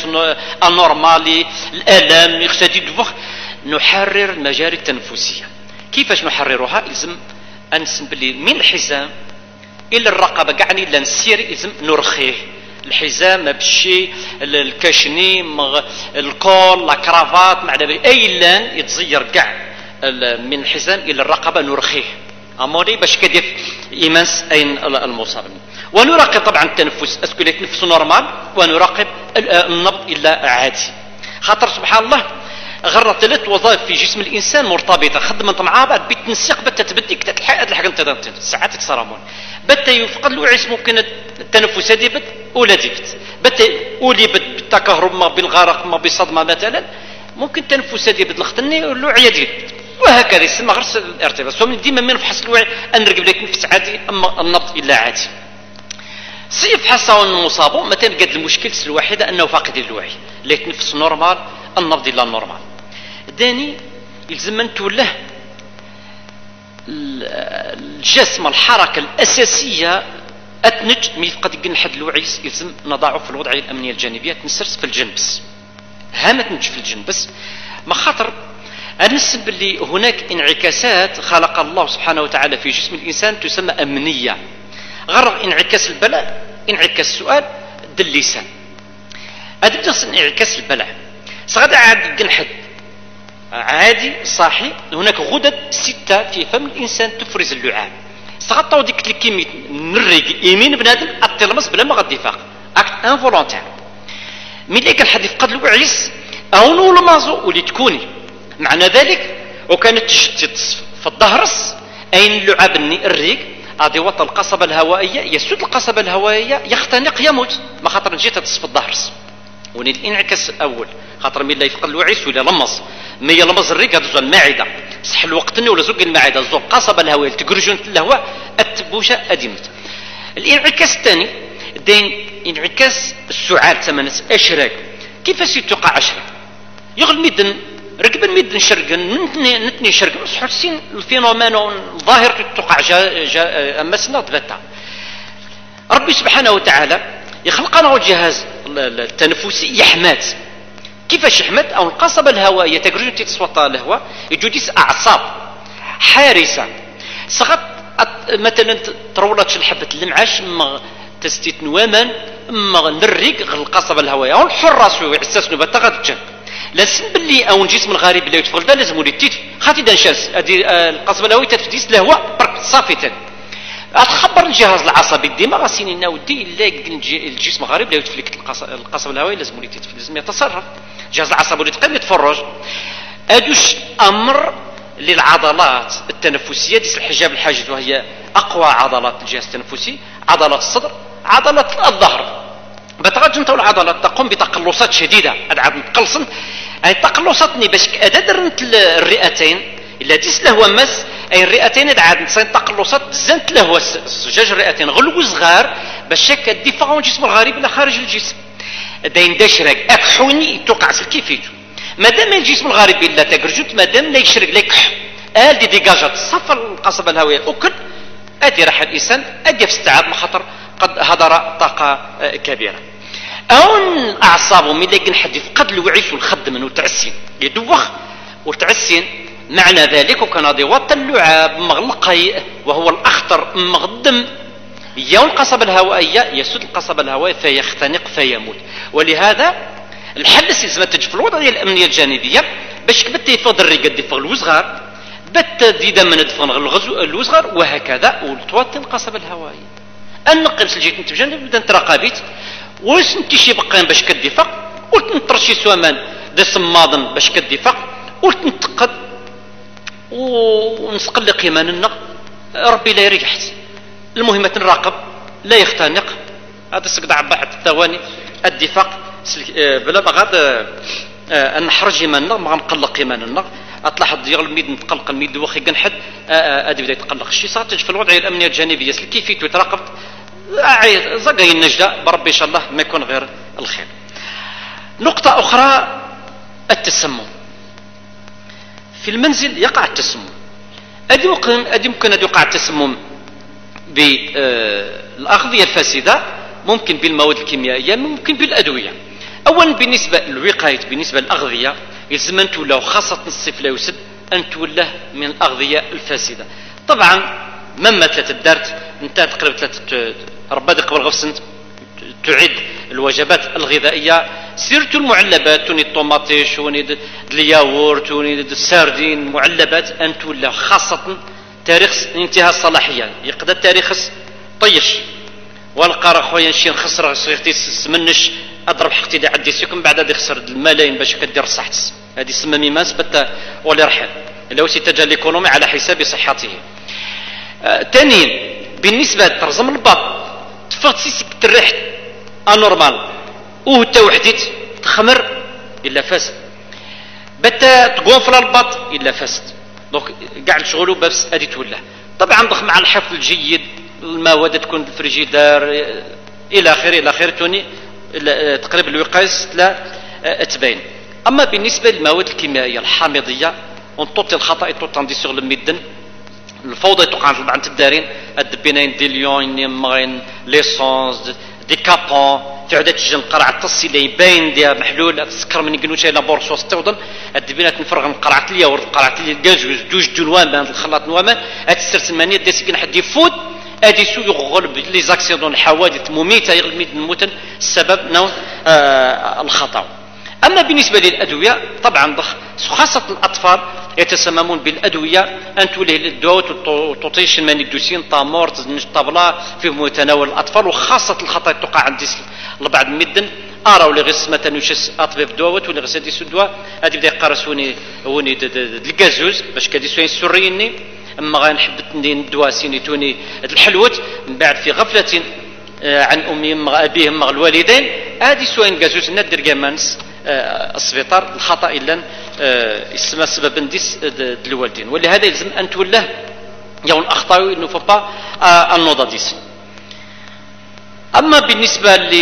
أنورمالي الألم يخشى يدفخ نحرر المجاري التنفسية. كيفاش نحررها يلزم انسم بلي من الحزام إلى الرقبة. كاعني الا نسير يلزم نرخيه. الحزام بشي الكاشني الكول لا كرافات مع أي يتزير كاع من الحزام إلى الرقبة نرخيه. أموري؟ باش كدير إيمانس أين المصاب. ونراقب طبعا التنفس. أسكو يتنفس نورمال ونراقب النبض إلا عادي. خاطر سبحان الله غرة ثلاث وظائف في جسم الإنسان مرتبطة. خدمت مع بعض بالتنسيق بتا تبديك تتلحق الحاجة أنت ساعات تصرمون بتا يفقد الوعي ممكن التنفس هذه بت ولا ديبت بتا أولي بت بالتكهرب ما بالغرق ما بالصدمة مثلا. ممكن التنفس هذه بت الختني والوعي ديال وهكذا يسمى غير الارتباط. ديما من نفحص الوعي نرقب لك نفس عادي أما النبض إلا عادي. سيف حصان المصاب مثلا قد المشكل الوحيده أنه فاقد الوعي لا يتنفس نورمال النبض إلا نورمال. داني يلزم أن توله الجسم الحركة الأساسية أتنج مي قد حد الوعيس يلزم نضعه في الوضعية الأمنية الجانبية تنسرس في الجنبس. هامة تنج في الجنبس. ما خاطر أنسب اللي هناك انعكاسات خلق الله سبحانه وتعالى في جسم الإنسان تسمى أمنية. غير انعكاس البلاء انعكاس السؤال دل اللسان. هذا انعكاس البلاء. صغد عاد جنحد عادي صاحي. هناك غدد ستة في فم الإنسان تفرز اللعاب. سغطاو ديك الكيميت نريق يمين بنادم التلمس بلا ما غادي يفاق اكت انفولونتير ملي كان حد يفقد الوعيس أو نول مازو ولي تكوني معنى ذلك وكانت تصف في الظهرس أين اللعاب الريق غادي وطن القصبة الهوائية يسود القصبة الهوائية يختنق يموت. ما خاطر جيت تصف الظهرس وني الانعكاس الأول خاطر ملي يفقد الوعيس ولا لمص. مي لمص الريق هذا المعده صح الوقت ولا زوج المعده زوج قصبة الهواء تقرجون الهواء التبوشة ادمت الانعكاس الثاني دين انعكاس السعال ثمانية اشراك كيفاش توقع اشراك يغل ميدن ركب الميدن شرقن نتني نتني شرقن حسين الفينومين الظاهر توقع جا جا أما سنة ربي سبحانه وتعالى يخلق لنا الجهاز التنفسي يحمات كيفاش يحمد؟ أو القصبة الهوائية تقريبا تصوت الهواء يجوديس أعصاب حارسة. سقط مثلا ترولت الحبة المعاش ما تستيت نواما ما نريق القصبة الهوائية أو الحراس يعساس نبات لازم باللي أو الجسم الغريب اللي يدخل ده لازم ولي تيت. خاطي دانشاس هذه آه، القصبة الهوائية تفديس الهواء برك صافي تاني تخبر الجهاز العصبي الدماغ سينينا ودي إلا الجسم غريب لا يتفلك القصب الهوائي لازم لازم يتصرف. الجهاز العصبي اللي تقدر يتفرج. ادوش أمر للعضلات التنفسية. ديس الحجاب الحاجز وهي أقوى عضلات الجهاز التنفسي. عضلات الصدر عضلات الظهر. انت العضلات تقوم بتقلصات شديدة. ادعب تقلصن أي تقلصتني باش ادرنت الرئتين إلا ديس له مس أي الرئتين عاد نصين تقلصات زنت له جوج الرئتين غلو صغار باش هكا الدفاع جسم الغريب إلى خارج الجسم. داين داشرق اكحوني توقع كيفيتو مادام الجسم الغريب إلا تقرجوت مادام لا يشرق لا يكح. آل دي ديجاجات صفى القصبة الهوية أكل. أدي راح الإنسان أدي في استيعاب مخاطر قد هدر طاقة آه، أون أعصابه ملي حد يفقد الوعي والخدم وتعسين. يدوخ وتعسين. معنى ذلك وكان غادي وط اللعاب مغلق وهو الأخطر مغدم. يوم القصبة الهوائية يسود القصبة الهوائية فيختنق فيموت. ولهذا الحل لازم تجي في الوضعية الأمنية الجانبية باش كبت يفضل الرقاد يفضل الوزغار بت ديدا من دفن الوزغار وهكذا وتوطي القصبة الهوائية النقل انت بجانب بدا تراقبيت وش انت شي بقين باش كدفق قلت نطرشي سوامان دي باش كدفق قلت نتقد ونسقلق ايماننا ربي لا يريحت المهم نراقب لا يختنق. هذا سقطع بعد الثواني. الدفاق آه، بلا ما غاد آه، آه، نحرج إيماننا. ما غنقلق إيماننا. اطلع ديال الميد نتقلق الميد واخي كنحد. ادي بدأ يتقلق. الشيء صارت في الوضعية الأمنية الجانبية. كيفية تراقبت زقاي النجدة. بربي إن شاء الله ما يكون غير الخير. نقطة أخرى التسمم. في المنزل يقع التسمم. أدي ممكن أدي ممكن أن يقع التسمم بالأغذية الفاسدة ممكن بالمواد الكيميائية ممكن بالأدوية. أولا بالنسبة للوقاية بالنسبة للأغذية يلزم أن تولوا خاصة الصيف لا يسد أن تولى من الأغذية الفاسدة. طبعا مما ثلاثة دارت أنت تقريبا ثلاثة ربما قبل غفصنت تعد الوجبات الغذائية. سيرتو المعلبات توني الطوماطيش توني الياغورت توني الساردين معلبات أن تولى خاصة تاريخ انتهاء الصلاحية. يقدر التاريخ طيش. والقار خويا نشي نخسر صيغتي سمنش. أضرب حقتي اللي عندي سيكم بعد هذه خسر الملايين باش كدير صحت هذه سما ميماس بتا ولي رحل لو سيتجا الإيكونومي على حساب صحته. ثانيا آه بالنسبة لترزم الباب تفوت سيسك تريح انورمال وتا وحديت تخمر إلا فاسد بتا تقونفل البط إلا فاسد دونك كاع نشغلوا بس أدي تولى. طبعا ضخ مع الحفظ الجيد المواد تكون في الفريجيدار إلى آخره إلى آخره توني تقريبا الوقايس لا تبين أما بالنسبة للمواد الكيميائية الحامضية اون توتي الخطا توتاندي سور الميدن الفوضى توقع عند الدارين. الدبينين دي ليون مغين ليسونس دي كابون تعودت تجي القرعة تصيلي باين ديها محلول تسكر من يقولوا شي لابور سوس توضن الدبينات نفرغ القرعه الياورد قرعة الكازوز جوج دون الخلاط نوامان هاد السرسمانيه ديسكن حد يفوت. ادي سو يغلب لي زاكسيدون الحوادث مميتة يغلب الموت السبب نوع آه الخطأ. أما بالنسبة للأدوية طبعا ضخ خاصة الأطفال يتسممون بالأدوية. أن توليه الدواء وتطيش المانيدوسين طامور مش طابلا في متناول الأطفال وخاصة الخطا تقع عند البعض مدن اراو لي غيس مثلا وشس اطبيب دواء ولا غيس ديسو الدواء. هادي بدا يقرسوني وني الكازوز باش كديسوني السريني أما غنحب الدواء سيني توني الحلوت. من بعد في غفلة آه، عن امهم ابيهم الوالدين. هادي سوين كازوز ندير كامانس. السبيطار الخطأ إلا آه، اسم سبب ديس الوالدين. ولهذا يلزم أن تولاه يوم اخطاو إنه فبا النوضه ديس. أما بالنسبة ل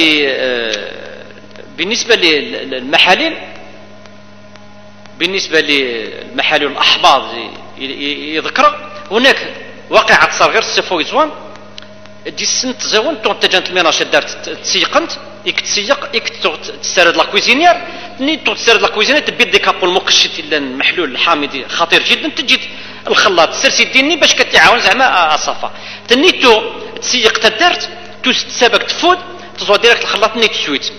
بالنسبة للمحاليل بالنسبة للمحاليل الاحباط يذكر هناك واقعة صار غير السفويزوان. دي السن تزاون تون تجانت ميناش دارت تسيقنت إك تسيق إك تسترد لا كويزينير ني تو تسترد لا كويزينير تبي ديكابو المقشط إلا المحلول الحامضي خطير جدا. تجي الخلاط سرسي ديني باش كتعاون زعما اصافا تنيتو تسيق تدارت تو سابك تفوت تزوا ديريكت الخلاط ني تسويت.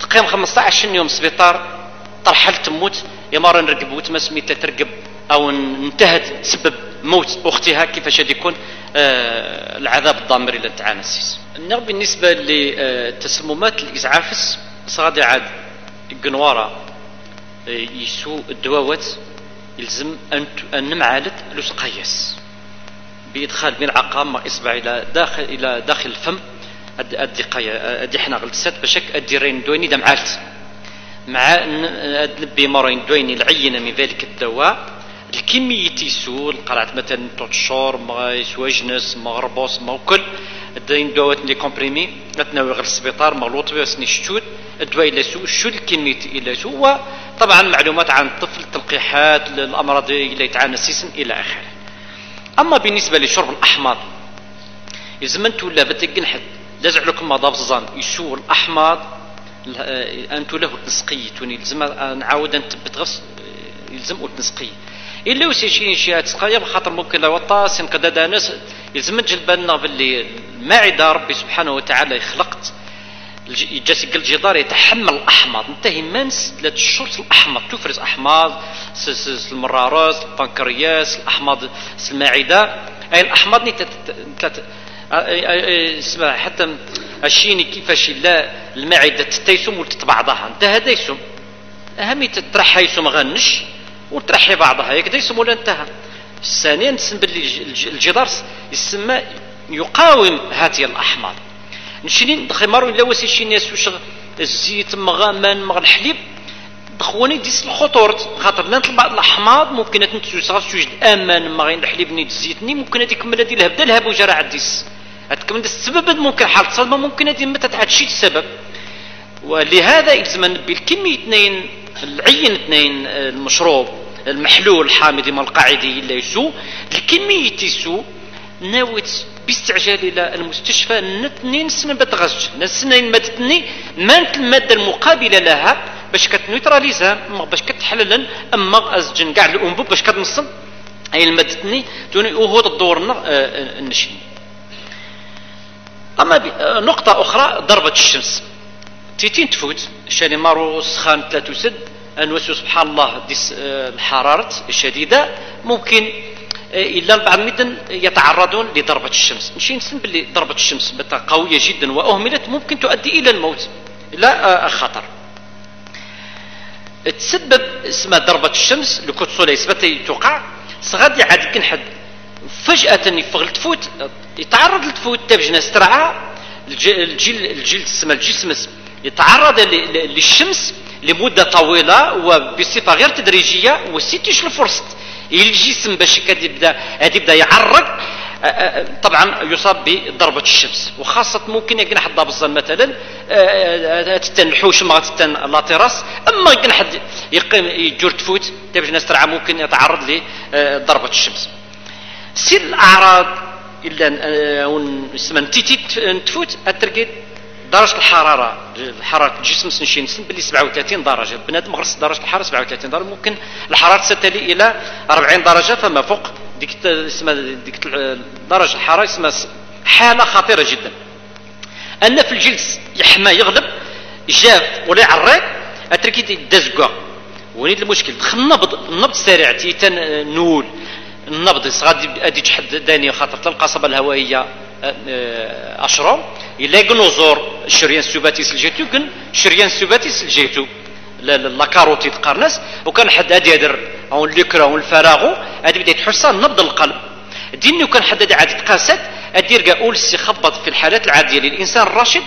تقيم 15 يوم سبيطار ترحل تموت يا مرة نرقب وتما سميتها ترقب أو انتهت تسبب موت اختها كيفاش غادي يكون آه العذاب الضامر إلى التعانسيس بالنسبة لتسممات الإزعافس صغادي عاد قنوارة آه، يسو الدواوات يلزم أن أن نمعالت لوس قياس. بإدخال ملعقه مع اصبع إلى داخل إلى داخل الفم أدي قيا أدي حنا غلسات باش أدي رين دويني دم عالت مع نبي مرين دويني العينة من ذلك الدواء الكمية تيسول قرعت مثلا توتشور ما يسواجنس ما غربوس ما كل. الدين دوات لي كومبريمي نتناوي غير السبيطار ما لوطبي سني الشتود الدواء إلا سو شو الكمية إلا سو طبعا معلومات عن الطفل تلقيحات الأمراض اللي يتعانى سيسن إلى آخره. أما بالنسبة لشرب الأحماض يلزم أنتو لا بتقنحت لازع لكم ما ضابط يسو الأحماض أنتو له تنسقي توني يلزم نعاود نثبت غص يلزم تنسقي إلا وسيشين شي تسقايا بخاطر ممكن لو طاس قد ناس يلزم تجل بالنا باللي المعده ربي سبحانه وتعالى خلقت الجسد الجدار يتحمل الأحماض. انت مانس ثلاث شهور الأحماض. تفرز أحماض المرارات البنكرياس الأحماض المعدة. أي الأحماض اسمها حتى الشيني كيفاش لا المعدة تتيسم وتتبعضها. انت هذا يسم. أهمية تطرح يسم غنش. وترحي بعضها. هكذا يسمونا انتهى ثانيا نسمى باللي الجدار يسمى يقاوم هذه الأحماض. نشرين دخمر ولا وسي شي ناس وش الزيت مغامان مغ الحليب دخوني ديس الخطور خاطر لأن بعض الأحماض ممكن تنتسو شوج الامان مغين الحليب ني الزيت ني ممكن هذيك من هذه الهبدة. الهب وجرى ديس هتكمل السبب ممكن حالة صدمه ممكن هذه متى تعد شي السبب ولهذا يلزم بالكمية اثنين العين اثنين المشروب. المحلول الحامض ما القاعدي إلا يسو. الكمية يسو ناويت باستعجال إلى المستشفى نتنين سنة بتغزج نسنين مدتني مانت المادة المقابلة لها باش كتنيوتراليزها. باش كتحلل أما أزجن كاع الأنبوب باش كتنصل أي المادتني توني وهو الدور النشي. أما نقطة أخرى ضربة الشمس. تيتين تفوت. شاني مارو سخان ثلاثة وسد أن سبحان الله ديس آه، الحرارة الشديدة ممكن إلا بعض المدن يتعرضون لضربة الشمس. نشي نسلم باللي ضربة الشمس قوية جدا وأهملت ممكن تؤدي إلى الموت لا خطر تسبب اسمها ضربة الشمس لو كوت سولي توقع. صغادي عاد كن حد فجأة يفغل تفوت يتعرض لتفوت تبجنا استرعى الجيل الجلد السما الجسم يتعرض للشمس. لمدة طويلة وبصفة غير تدريجية وسيتيش الفرصة. الجسم باش يبدأ يبدأ يعرق طبعا يصاب بضربة الشمس. وخاصة ممكن يكون حد بالظن مثلا تتن الحوش ما تتن لاطيراس أما يكون حد يقيم يجور تفوت تبج ناس ترعى ممكن يتعرض لضربة الشمس. سير الأعراض إلا تيتي تفوت اتركي درجة الحرارة حرارة الجسم نشي نسن باللي 37 درجة. بنادم غرس درجة الحرارة 37 درجة ممكن الحرارة تستلي إلى 40 درجة فما فوق ديك اسمها ديك درجة الحرارة اسمها حالة خطيرة جدا. أن في الجلد يحمى يغلب جاف ولا يعرق أتركي دزقا ونيد المشكل دخل النبض النبض سريع تيتن نول. النبض غادي ادي تحد داني خاطر القصبه الهوائية. اشرم إلا جنوزور الشريان السباتي سلجيتو كن الشريان السباتي سلجيتو لا كاروتي تقارنس. وكان حد هادي يدر أو الليكرا أو الفراغو هادي بدا يتحسن نبض القلب. ديني وكان حد هادي عاد تقاسات ادير أول خبط في الحالات العادية للإنسان الراشد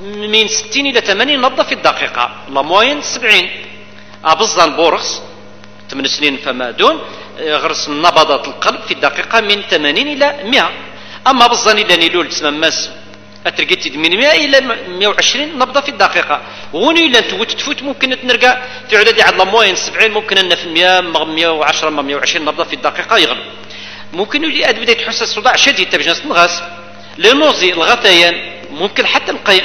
من 60 إلى 80 نبضة في الدقيقة. لا موين 70 ابزان بورخس 8 سنين فما دون غرس نبضات القلب في الدقيقة من 80 إلى 100 أما بالظن إلى نيلول تسمى ماس أترقيت من 100 إلى 120 نبضة في الدقيقة. وني إلا توت تفوت ممكن تنرقى في عدد عاد موين 70 ممكن أن في 100 110 120 نبضة في الدقيقة يغلب. ممكن يولي بدا تحس الصداع شديد تبجنس نغاس. لنوزي الغثيان ممكن حتى القيم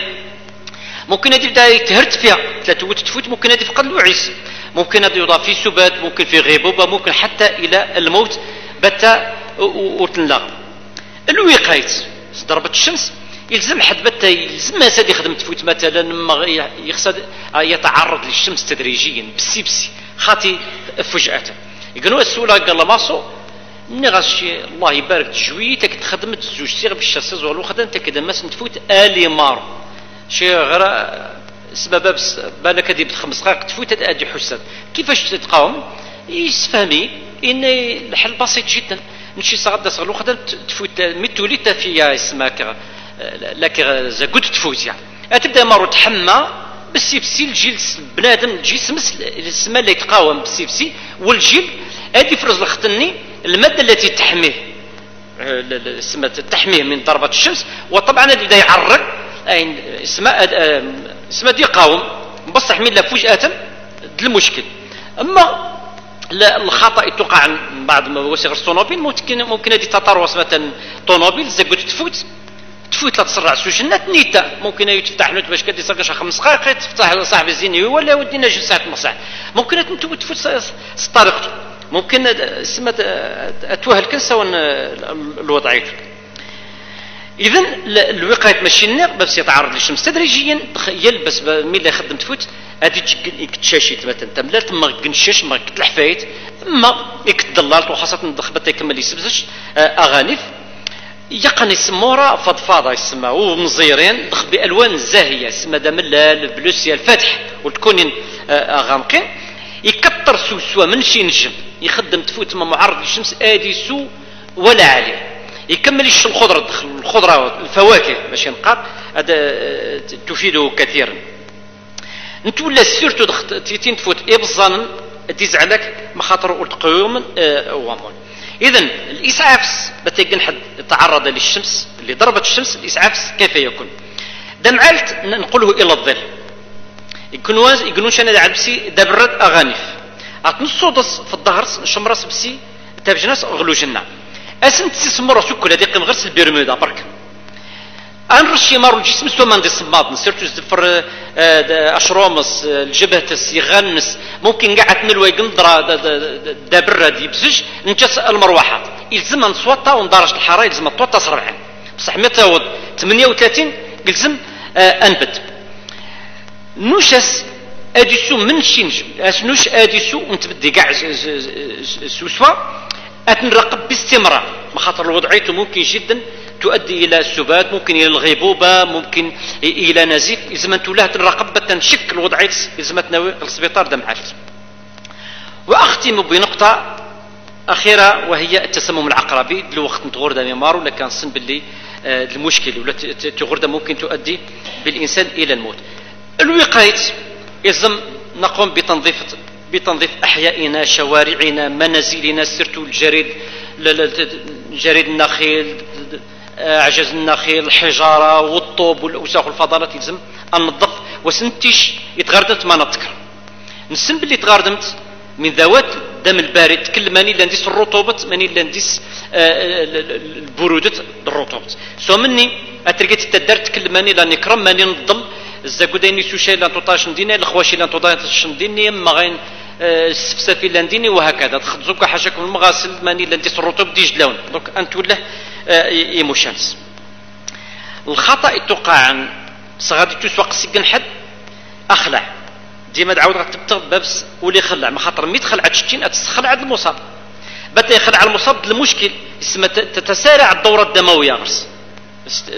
ممكن هذه بدا يتهرت فيها. تلاتة تفوت ممكن هذه فقد الوعيس. ممكن هذا يوضع في سبات ممكن في غيبوبة ممكن حتى إلى الموت. بتا وتنلاق. الوقايت ضربة الشمس. يلزم حد بتا يلزم ما ساد يخدم تفوت مثلا ما يخصد يتعرض للشمس تدريجيا بسي بسي. خاطي فجأة. يقولوا السؤال قال ماسو ني غاشي الله يبارك جوي تك تخدم زوج سيغ بالشاسيز ولو خدم تك كذا ماس تفوت آلي مار. شي غير سبب بالك هذه بخمس دقائق تفوت ادي حسن كيفاش تتقاوم؟ يسفهمي إن الحل بسيط جدا. نشي صغدا صغلو خدم تفوت ميتوليتا فيا اسمك لك زاكوت تفوت يعني. تبدا مرو تحمى بالسيفسي الجيل بنادم الجسم السما اللي يتقاوم بالسيفسي والجيل هذه فرز الختني المادة التي تحميه. اسمها تحميه من ضربة الشمس. وطبعا يبدا يعرق اسمها اسمها يقاوم. بصح من فجاه المشكل. أما الخطأ توقع بعض وسائل الطوموبيل. ممكن ممكن هذه تطرس مثلا طوموبيل زقت تفوت تفوت لا تسرع سجنات نيتا. ممكن يتفتح نوت باش كدي ساكش خمس دقائق تفتح صاحب الزيني ولا ودينا جوج ساعات مصح ممكن تفوت طريقته ممكن سما أتوهل كان الوضعيه اذا الوقاية ماشي النار بس يتعرض للشمس. تدريجيا يلبس ملي يخدم تفوت. هذه تشاشيت مثلا. تملا تما كنشاش ما كتلحفايت أما يكتضللت وخاصه دخبت يكمل يسبزش أغانيف. يقني سمورة فضفاضة يسمى ومزيرين دخ بألوان زاهية يسمى دا ملال بلوسيا الفاتح وتكون غامقين يكتر سوسوا من شي نجم. يخدم تفوت ما معرض للشمس آدي سو ولا عليه يكمل الخضرة الخضرة الفواكه باش هذا تفيده كثيرا. انتو لا سيرتو تيتين تفوت إبزان ديز عليك مخاطر التقيوم آه وامون اذا الاسعاف بتيجن حد تعرض للشمس اللي ضربت الشمس الاسعاف كيف يكون؟ دمعلت نقوله إلى الظل. يكونوا يكونوا شنا عبسي دبرد أغانيف. اتنصو في الظهر شمرس بسي تابجناس غلو جنة. اسنت تسمر سكر هذيك غرس البرمودا برك. أن رشي مارو الجسم سو من دي صماد سيرتو زفر اشرومس الجبهتس يغنس ممكن قاعد نلوي قندرة دابرة دي بزج نجس المروحة. يلزم نصوتا وندرج الحرارة يلزم توتا سرعين بصح متى 38 يلزم أنبت. نوشس أديسو من شينج؟ نوش أديسو؟ ونتبدي كاع سوسوا. أتنراقب باستمرار. مخاطر الوضعية ممكن جدا. تؤدي إلى السبات ممكن إلى الغيبوبة ممكن إلى نزيف. أنت لا تنراقب تنشك الوضعية إذا تناوي السبيطار دم حالت وأختم بنقطة أخيرة وهي التسمم العقربي. الوقت نتغرد ميمار ولا كان صن باللي آه، المشكل ولا تغرد ممكن تؤدي بالإنسان إلى الموت. الوقاية يلزم نقوم بتنظيف بتنظيف أحيائنا شوارعنا منازلنا سرت الجريد جريد النخيل أعجاز النخيل الحجارة والطوب والأوساخ والفضلات يلزم أن ننظف وسنتيش يتغردمت ما نذكر نسن باللي تغردمت من ذوات الدم البارد كل ماني لانديس الرطوبة ماني لانديس آه، البرودة الرطوبة سو مني أترقيت التدرت كل ماني لا نكرم ماني نضل الزاكوديني سوشي لأن توطاش نديني الخواشي لأن توطاش نديني ما غين آه، السفسافي لانديني وهكذا. تخزوك حاشاكم المغاسل ماني لانديس الرطوب ديج لون. دونك أنت ولا آه، يموشانس الخطأ توقع عن صغادي تسوق سكن حد أخلع. ديما تعاود غتبتغ بابس ولي خلع ما خاطر مي تخلع تشتين تخلع عند المصاب. بدا يخلع المصاب المشكل يسمى تتسارع الدورة الدموية غرس.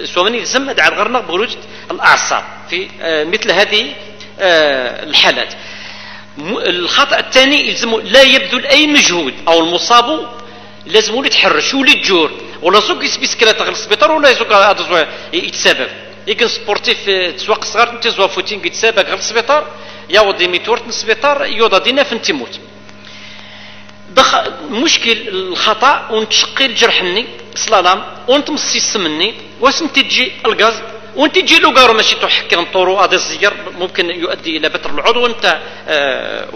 سومني يلزم دع الغرنق بخروج الأعصاب في آه، مثل هذه آه، الحالات. الخطأ الثاني يلزم لا يبذل أي مجهود أو المصاب لازم يتحرش ولي تجور ولا سوق يسبي كلا السبيطار ولا يسوق هذا يتسبب يكن سبورتيف آه، تسواق صغار تزوا فوتين يتسبب غير السبيطار ياود ميتورت السبيطار يوضا دينا فين تموت دخ مشكل الخطأ ونتشقي الجرحني سلالام ونتمصي السمني واسم تجي الغاز وانت تجي له قارو ماشي تحكي نطورو هذا الزير ممكن يؤدي إلى بتر العضو آه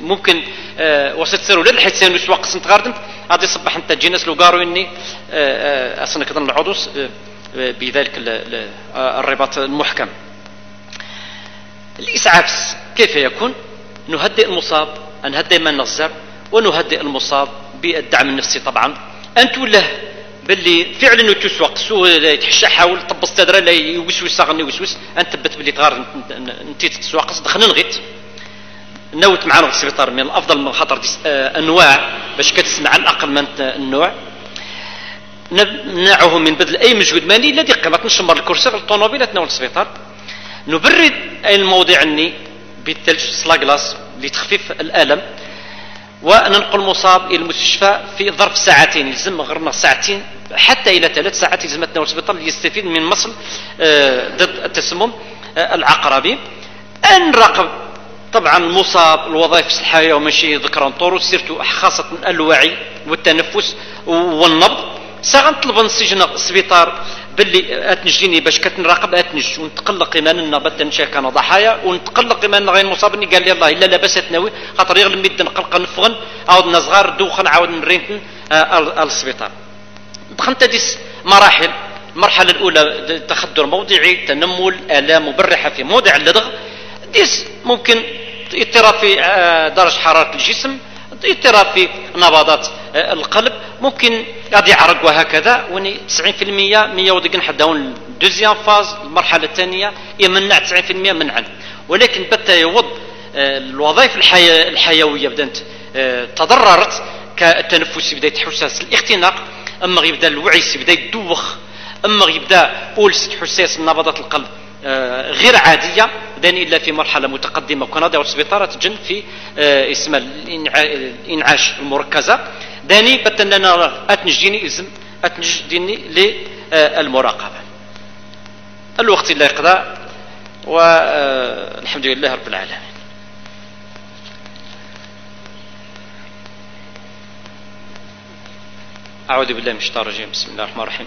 ممكن آه وسط سيرو للحسين يسوق سنت غاردن هذا يصبح انت جينس لو قارو إني آه, أصلا كذا العضو بذلك الرباط المحكم. الإسعاف كيف يكون؟ نهدئ المصاب نهدئ من نصر ونهدئ المصاب بالدعم النفسي طبعا. أنت له باللي فعلا تسوق سو يتحشى حاول طب استدرى لا يوسوس غني يوسوس. أنت تبت باللي تغار انت تسواق دخلنا نغيت نوت معنا في السبيطار من الأفضل من خاطر آه، أنواع باش كتسمع على الأقل من النوع. نمنعه من بذل أي مجهود مالي لا دقة. ما تنشمر الكرسي الطوموبيل تناول السبيطار نبرد الموضع الني بالثلج سلاغلاس لتخفيف الآلم. وننقل المصاب إلى المستشفى في ظرف ساعتين يلزم غرنا ساعتين حتى إلى ثلاث ساعات يلزم تناول السبيطار ليستفيد من مصل آه، ضد التسمم آه، العقربي. نراقب طبعا المصاب الوظائف الصحيه وماشي ذكرى طورو سيرتو خاصة الوعي والتنفس والنبض. سغنطلب نسجن السبيطار باللي أتنجيني باش كتنراقب أتنج ونتقلق ايماننا بدا كان ضحايا ونتقلق ايماننا غير مصابني قال لي الله إلا لاباس تناوي خاطر يغلب ميد نقلق نفغن عاود صغار دوخن عاود نرينتن آه السبيطار. دخلت ديس مراحل المرحلة الأولى تخدر موضعي تنمل آلام مبرحة في موضع اللدغ. ديس ممكن اضطراب في آه، درجة حرارة الجسم اضطراب في نبضات آه، القلب. ممكن غادي يعرق وهكذا وني 90% 100 ودقن حدا دوزيام فاز المرحلة الثانية يمنع 90% منعا ولكن بتا يوض آه، الوظائف الحي... الحيوية بدأت آه، تضررت كالتنفس بدأ يتحسس الاختناق أما يبدا الوعي بدأ يدوخ أما يبدا اولس حساس نبضات القلب غير عادية. دان إلا في مرحلة متقدمة. وكان هذا السبيطارة تجن في اسم الإنعاش المركزة. داني بتننا أتنجيني إزم أتنجديني للمراقبة الوقت لا يقضى والحمد لله رب العالمين. أعوذ بالله من الشيطان الرجيم. بسم الله الرحمن الرحيم.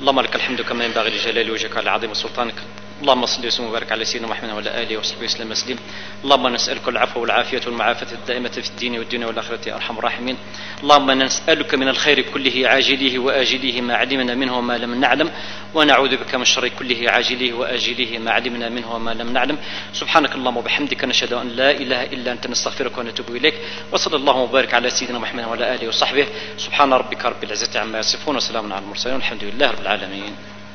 اللهم لك الحمد كما ينبغي لجلال وجهك على عظيم سلطانك. اللهم صل وسلم وبارك على سيدنا محمد وعلى آله وصحبه وسلم تسليما اللهم نسألك العفو والعافية والمعافاة الدائمة في الدين والدنيا والآخرة يا أرحم الراحمين. اللهم نسألك من الخير كله عاجله وآجله ما علمنا منه وما لم نعلم. ونعوذ بك من الشر كله عاجله وآجله ما علمنا منه وما لم نعلم. سبحانك اللهم وبحمدك نشهد أن لا إله إلا أنت نستغفرك ونتوب إليك. وصلى الله وبارك على سيدنا محمد وعلى آله وصحبه. سبحان ربك رب العزة عما يصفون وسلام على المرسلين والحمد لله رب العالمين.